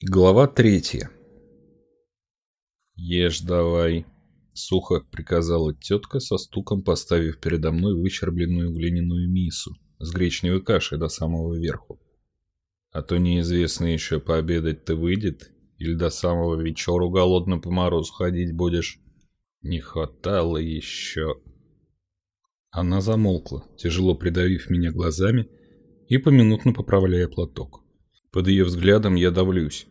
Глава третья. «Ешь давай», — сухо приказала тетка, со стуком поставив передо мной выщербленную глиняную мису с гречневой кашей до самого верху. «А то неизвестно еще, пообедать-то выйдет, или до самого вечера голодно по морозу ходить будешь. Не хватало еще...» Она замолкла, тяжело придавив меня глазами и поминутно поправляя платок. Под ее взглядом я давлюсь.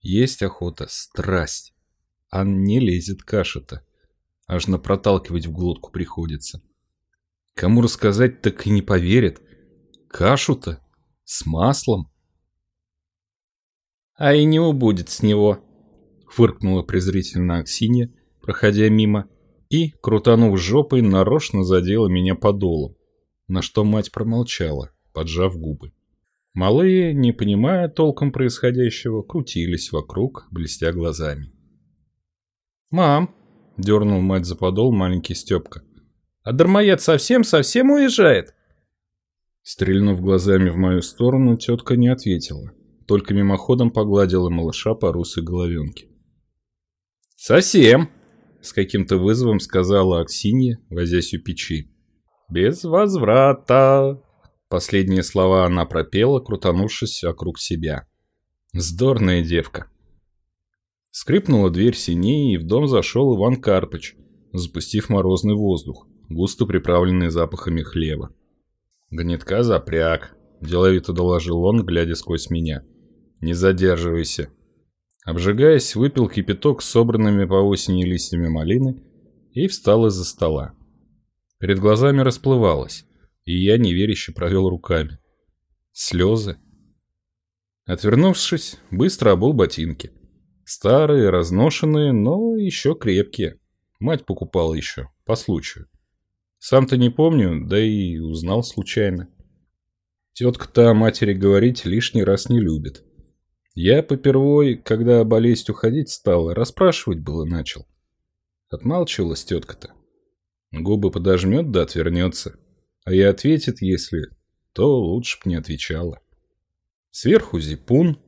Есть охота, страсть. А не лезет каша-то. Аж на проталкивать в глотку приходится. Кому рассказать, так и не поверят. Кашу-то? С маслом? А и не убудет с него. Фыркнула презрительно Аксинья, проходя мимо, и, крутанув жопой, нарочно задела меня подолом, на что мать промолчала, поджав губы. Малые, не понимая толком происходящего, крутились вокруг, блестя глазами. «Мам!» — дернул мать за подол маленький Степка. «А дармоед совсем-совсем уезжает?» Стрельнув глазами в мою сторону, тетка не ответила, только мимоходом погладила малыша по русой головенке. «Совсем!» — с каким-то вызовом сказала Аксинья, возясь у печи. «Без возврата!» Последние слова она пропела, крутанувшись вокруг себя. Вздорная девка. Скрипнула дверь синей, и в дом зашел Иван Карпыч, запустив морозный воздух, густо приправленный запахами хлеба. «Гнетка запряг», – деловито доложил он, глядя сквозь меня. «Не задерживайся». Обжигаясь, выпил кипяток с собранными по осени листьями малины и встал из-за стола. Перед глазами расплывалось и я неверяще провел руками. Слезы. Отвернувшись, быстро обул ботинки. Старые, разношенные, но еще крепкие. Мать покупала еще, по случаю. Сам-то не помню, да и узнал случайно. Тетка-то матери говорить лишний раз не любит. Я попервой, когда болезнь уходить стала, расспрашивать было начал. Отмалчивалась тетка-то. Губы подожмет да отвернется. А и ответит, если, то лучше б не отвечала. Сверху зипун,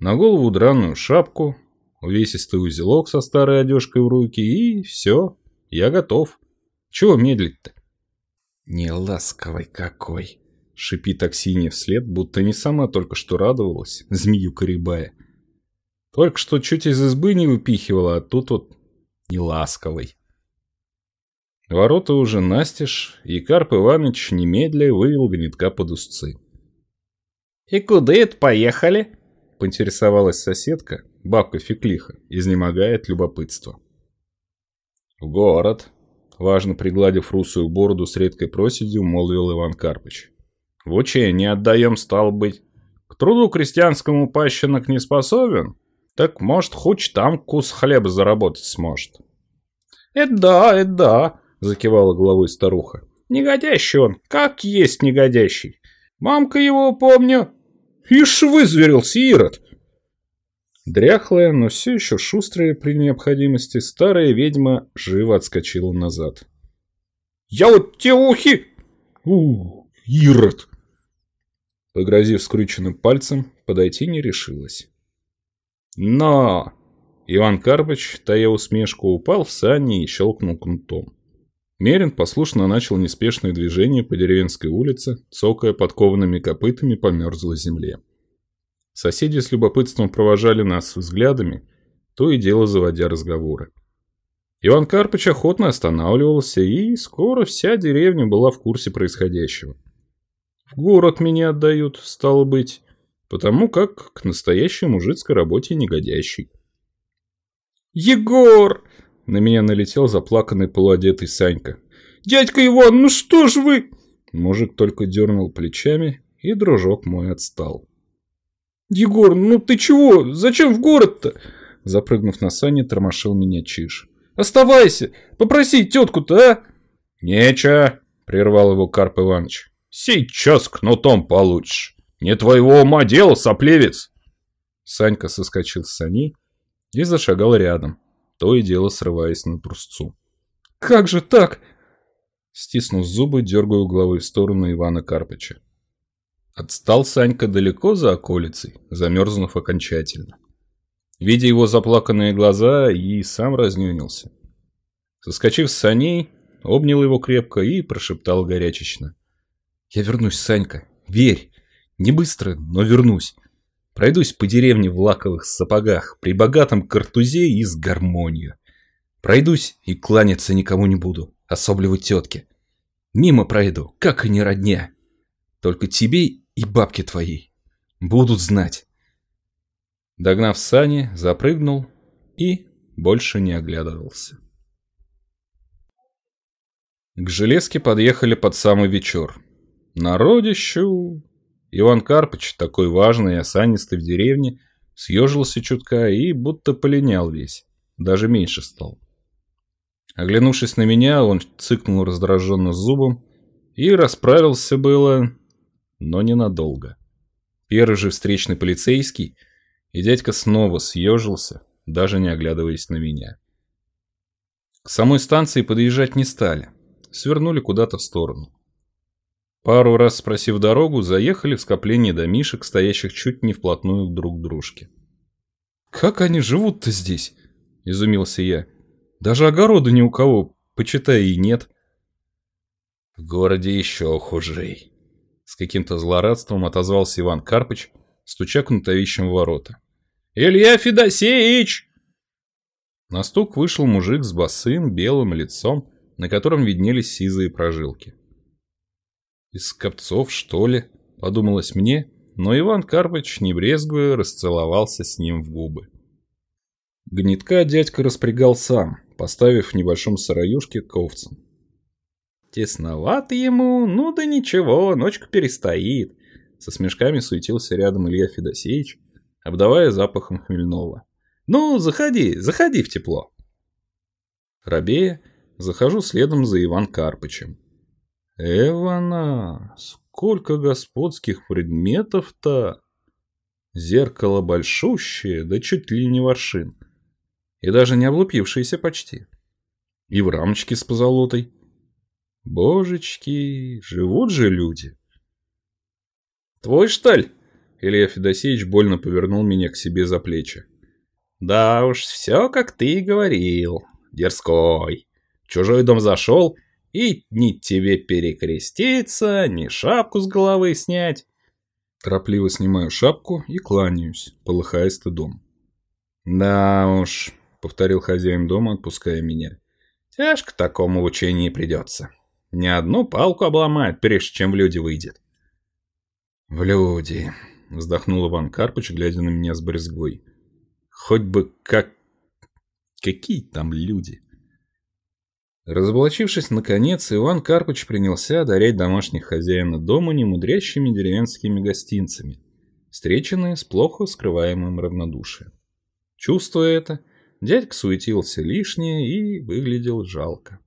на голову драную шапку, увесистый узелок со старой одежкой в руки и все, я готов. Чего медлить-то? Не ласковый какой, шипит Аксинья вслед, будто не сама только что радовалась, змею корибая. Только что чуть из избы не выпихивала, а тут вот не ласковый. Ворота уже настежь, и Карп Иванович немедля вывел гнетка под узцы. «И куда это поехали?» — поинтересовалась соседка, бабка Феклиха, изнемогая от любопытства. «В город», — важно пригладив русую бороду с редкой проседью, молвил Иван Карпыч. «В учение отдаем, стал быть. К труду крестьянскому пащенок не способен, так, может, хоть там кус хлеба заработать сможет». «Это да, это да», — закивала головой старуха. «Негодящий он, как есть негодящий. Мамка его, помню. Ишь вызверился Ирод!» Дряхлая, но все еще шустрая при необходимости, старая ведьма живо отскочила назад. «Я вот те ухи!» «У, Ирод!» Погрозив скрюченным пальцем, подойти не решилась. «Но!» Иван Карпыч, тая усмешку, упал в сани и щелкнул кнутом. Мерин послушно начал неспешное движение по деревенской улице, цокая подкованными копытами по мерзлой земле. Соседи с любопытством провожали нас взглядами, то и дело заводя разговоры. Иван Карпыч охотно останавливался, и скоро вся деревня была в курсе происходящего. В город меня отдают, стало быть, потому как к настоящей мужицкой работе негодящий. «Егор!» На меня налетел заплаканный полуодетый Санька. «Дядька Иван, ну что ж вы...» Мужик только дернул плечами, и дружок мой отстал. «Егор, ну ты чего? Зачем в город-то?» Запрыгнув на сани, тормошил меня Чиж. «Оставайся! Попроси тетку-то, а!» «Нечего!» — прервал его Карп Иванович. «Сейчас кнутом получишь! Не твоего ума дело, соплевец!» Санька соскочил с сани и зашагал рядом, то и дело срываясь на трусцу. «Как же так?» Стиснув зубы, дергаю головой в сторону Ивана Карпыча. Отстал Санька далеко за околицей, замерзнув окончательно. Видя его заплаканные глаза, и сам разнюнился. Соскочив с саней, обнял его крепко и прошептал горячечно. «Я вернусь, Санька, верь, не быстро, но вернусь. Пройдусь по деревне в лаковых сапогах, при богатом картузе и с гармонию. Пройдусь и кланяться никому не буду, особливо тетке. Мимо пройду, как и не родня. Только тебе и бабке твоей будут знать. Догнав сани, запрыгнул и больше не оглядывался. К железке подъехали под самый вечер. Народищу... Иван Карпыч, такой важный и осанистый в деревне, съежился чутка и будто полинял весь, даже меньше стал. Оглянувшись на меня, он цыкнул раздраженно зубом и расправился было, но ненадолго. Первый же встречный полицейский, и дядька снова съежился, даже не оглядываясь на меня. К самой станции подъезжать не стали, свернули куда-то в сторону. Пару раз спросив дорогу, заехали в скопление домишек, стоящих чуть не вплотную друг к дружке. «Как они живут-то здесь?» – изумился я. «Даже огорода ни у кого, почитай, и нет». «В городе еще хужей», – с каким-то злорадством отозвался Иван Карпыч, стуча кнутовищем в ворота. «Илья Федосеич!» На стук вышел мужик с босым белым лицом, на котором виднелись сизые прожилки. Из скопцов, что ли? Подумалось мне, но Иван Карпыч, не брезгуя, расцеловался с ним в губы. Гнетка дядька распрягал сам, поставив в небольшом сыроюшке к. Тесновато ему, ну да ничего, ночка перестоит. Со смешками суетился рядом Илья Федосеевич, обдавая запахом хмельного. Ну, заходи, заходи в тепло. Рабея, захожу следом за Иван Карпычем. Эвана, сколько господских предметов-то! Зеркало большущее, да чуть ли не воршин. И даже не облупившееся почти. И в рамочке с позолотой. Божечки, живут же люди. Твой, ли? Илья Федосеевич больно повернул меня к себе за плечи. Да уж, все как ты и говорил. Дерзкой. Чужой дом зашел и ни тебе перекреститься, ни шапку с головы снять. Торопливо снимаю шапку и кланяюсь, полыхая стыдом. «Да уж», — повторил хозяин дома, отпуская меня. «Тяжко такому в учении придется. Ни одну палку обломает, прежде чем в люди выйдет». «В люди», — вздохнул Иван Карпыч, глядя на меня с брезгой. «Хоть бы как... Какие там люди?» Разоблачившись наконец, Иван Карпыч принялся одарять домашних хозяина дома немудрящими деревенскими гостинцами, встреченные с плохо скрываемым равнодушием. Чувствуя это, дядька суетился лишнее и выглядел жалко.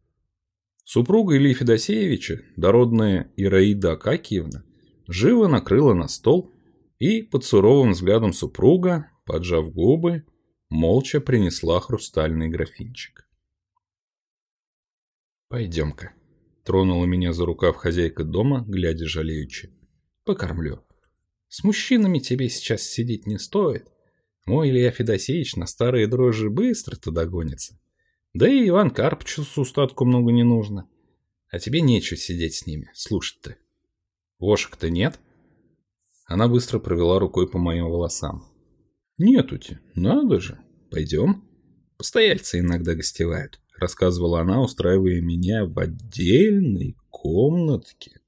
Супруга Ильи Федосеевича, дородная Ираида Акакиевна, живо накрыла на стол и под суровым взглядом супруга, поджав губы, молча принесла хрустальный графинчик. «Пойдем-ка», — тронула меня за рукав хозяйка дома, глядя жалеючи. «Покормлю. С мужчинами тебе сейчас сидеть не стоит. Мой Илья Федосеевич на старые дрожжи быстро-то догонится. Да и Иван Карпычу с устатку много не нужно. А тебе нечего сидеть с ними, слушать-то. Вошек-то нет?» Она быстро провела рукой по моим волосам. «Нетути, надо же. Пойдем. Постояльцы иногда гостевают рассказывала она, устраивая меня в отдельной комнатке,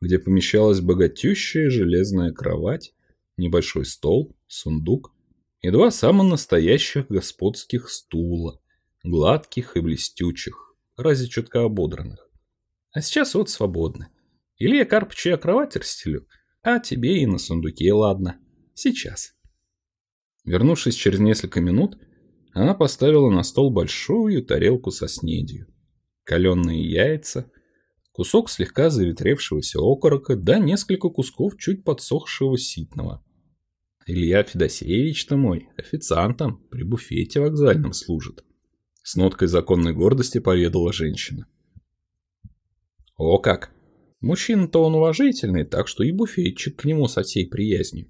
где помещалась богатющая железная кровать, небольшой стол, сундук и два самых настоящих господских стула, гладких и блестючих, разве чутка ободранных. А сейчас вот свободны. Или я Карпычу я кровать расстелю, а тебе и на сундуке, ладно. Сейчас. Вернувшись через несколько минут, она поставила на стол большую тарелку со снедью. Каленые яйца, кусок слегка заветревшегося окорока, да несколько кусков чуть подсохшего ситного. Илья Федосеевич-то мой, официантом, при буфете вокзальном служит. С ноткой законной гордости поведала женщина. О как! Мужчина-то он уважительный, так что и буфетчик к нему со всей приязнью.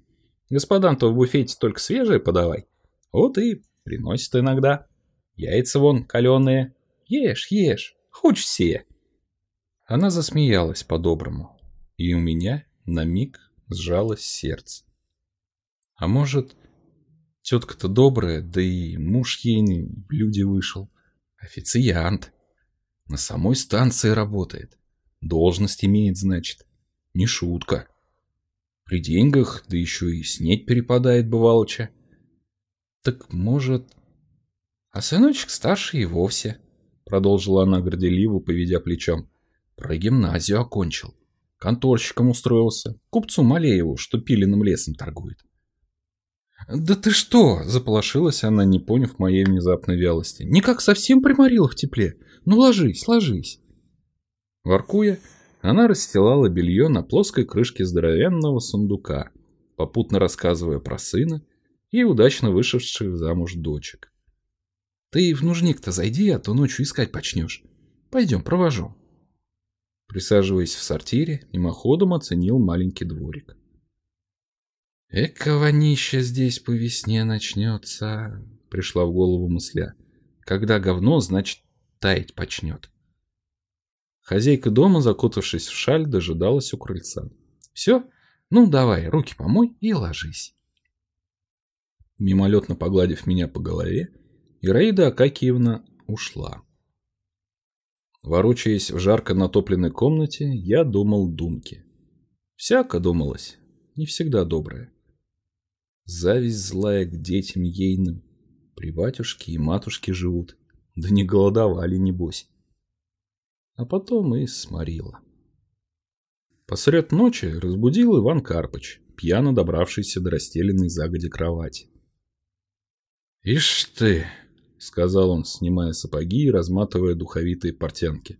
Господам-то в буфете только свежее подавай. Вот и приносит иногда. Яйца вон каленые. Ешь, ешь, хоть все. Она засмеялась по-доброму, и у меня на миг сжалось сердце. А может, тетка-то добрая, да и муж ей в люди вышел. Официант. На самой станции работает. Должность имеет, значит. Не шутка. При деньгах, да еще и снеть перепадает бывалоча. Так может... А сыночек старший и вовсе, продолжила она горделиво, поведя плечом. Про гимназию окончил. Конторщиком устроился. Купцу Малееву, что пиленным лесом торгует. «Да ты что?» – заполошилась она, не поняв моей внезапной вялости. «Никак совсем приморила в тепле. Ну ложись, ложись». Воркуя, она расстилала белье на плоской крышке здоровенного сундука, попутно рассказывая про сына и удачно вышедших замуж дочек. «Ты в нужник-то зайди, а то ночью искать почнешь. Пойдем, провожу». Присаживаясь в сортире, мимоходом оценил маленький дворик. «Эка вонища здесь по весне начнется», — пришла в голову мысля. «Когда говно, значит, таять почнет». Хозяйка дома, закутавшись в шаль, дожидалась у крыльца. «Все? Ну, давай, руки помой и ложись». Мимолетно погладив меня по голове, Ираида Акакиевна ушла. Ворочаясь в жарко натопленной комнате, я думал думки. Всяко думалось, не всегда доброе. Зависть злая к детям ейным. При батюшке и матушке живут. Да не голодовали, небось. А потом и сморила. Посред ночи разбудил Иван Карпыч, пьяно добравшийся до расстеленной загоди кровати. «Ишь ты!» — сказал он, снимая сапоги и разматывая духовитые портянки.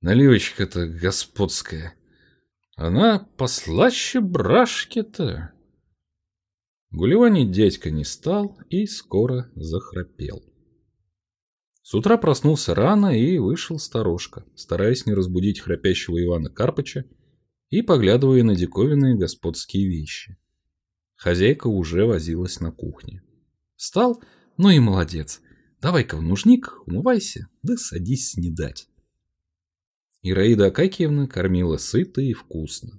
«Наливочка-то господская! Она послаще брашки-то!» Гулеванить дядька не стал и скоро захрапел. С утра проснулся рано и вышел сторожка, стараясь не разбудить храпящего Ивана Карпыча и поглядывая на диковинные господские вещи. Хозяйка уже возилась на кухне. Встал, ну и молодец. Давай-ка в нужник, умывайся, да садись снедать. Ираида Акакиевна кормила сыто и вкусно.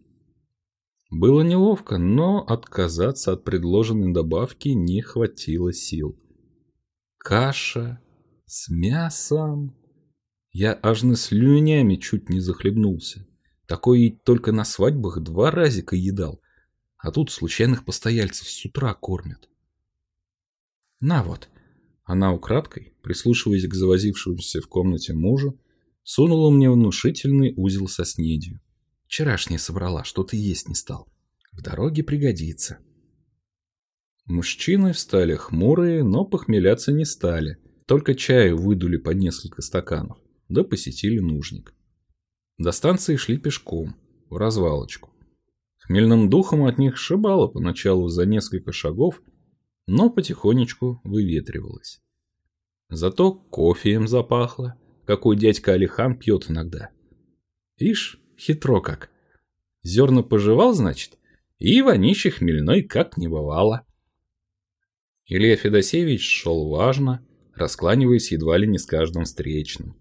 Было неловко, но отказаться от предложенной добавки не хватило сил. Каша с мясом. Я аж на слюнями чуть не захлебнулся. Такое только на свадьбах два разика едал, а тут случайных постояльцев с утра кормят. На вот. Она украдкой, прислушиваясь к завозившемуся в комнате мужу, сунула мне внушительный узел со снедью. Вчерашняя собрала, что-то есть не стал. В дороге пригодится. Мужчины встали хмурые, но похмеляться не стали. Только чаю выдули по несколько стаканов, да посетили нужник. До станции шли пешком, в развалочку. Хмельным духом от них шибало поначалу за несколько шагов, но потихонечку выветривалось. Зато кофе им запахло, какой дядька Алихан пьет иногда. Ишь, Хитро как. Зерна пожевал, значит, и вонища хмельной как не бывало. Илья Федосеевич шел важно, раскланиваясь едва ли не с каждым встречным.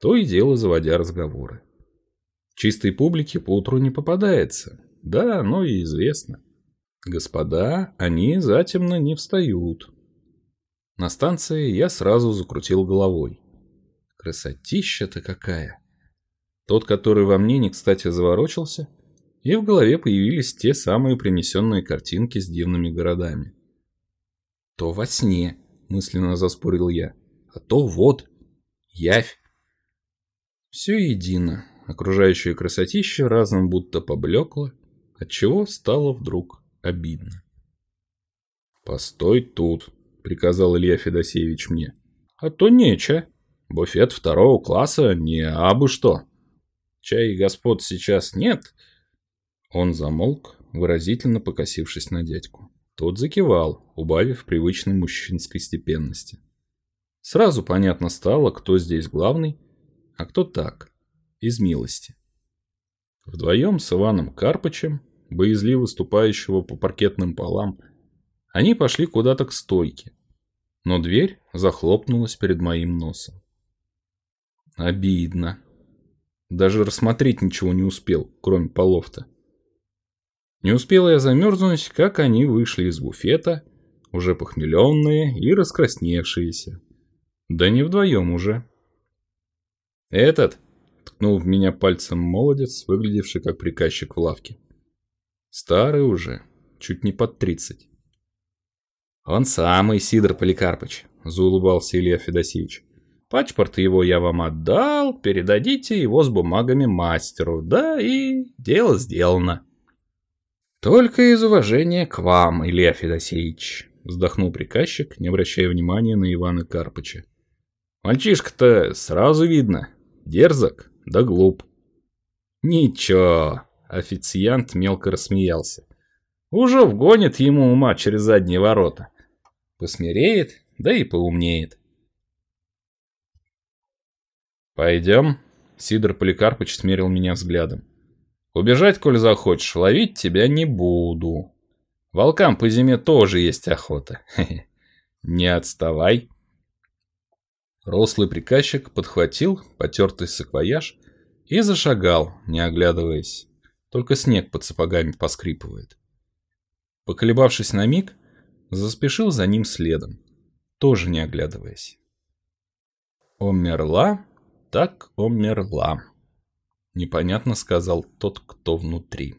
То и дело заводя разговоры. Чистой публике поутру не попадается. Да, оно и известно. Господа, они затемно не встают. На станции я сразу закрутил головой. Красотища-то какая! Тот, который во мне не кстати заворочился, и в голове появились те самые принесенные картинки с дивными городами. То во сне, мысленно заспорил я, а то вот, явь. Все едино, окружающее красотище разом будто поблекло, отчего стало вдруг обидно. «Постой тут», — приказал Илья Федосеевич мне. «А то нече. Буфет второго класса не абы что». Чай господ сейчас нет?» Он замолк, выразительно покосившись на дядьку. Тот закивал, убавив привычной мужчинской степенности. Сразу понятно стало, кто здесь главный, а кто так, из милости. Вдвоем с Иваном Карпычем, боязливо ступающего по паркетным полам, Они пошли куда-то к стойке, но дверь захлопнулась перед моим носом. Обидно. Даже рассмотреть ничего не успел, кроме полов-то. Не успела я замерзнуть, как они вышли из буфета, уже похмеленные и раскрасневшиеся. Да не вдвоем уже. «Этот?» — ткнул в меня пальцем молодец, выглядевший как приказчик в лавке. «Старый уже, чуть не под тридцать». «Он самый, Сидор Поликарпыч», — заулыбался Илья Федосеевич. «Пачпорт его я вам отдал, передадите его с бумагами мастеру, да и дело сделано». «Только из уважения к вам, Илья Федосеевич», — вздохнул приказчик, не обращая внимания на Ивана Карпыча. «Мальчишка-то сразу видно, дерзок да глуп». «Ничего», — официант мелко рассмеялся. «Уже вгонит ему ума через задние ворота. Посмиреет, да и поумнеет». «Пойдем?» — Сидор Поликарпыч смерил меня взглядом. Убежать, коль захочешь, ловить тебя не буду. Волкам по зиме тоже есть охота. Не отставай. Рослый приказчик подхватил потертый саквояж и зашагал, не оглядываясь. Только снег под сапогами поскрипывает. Поколебавшись на миг, заспешил за ним следом, тоже не оглядываясь. Умерла, так умерла непонятно сказал тот, кто внутри.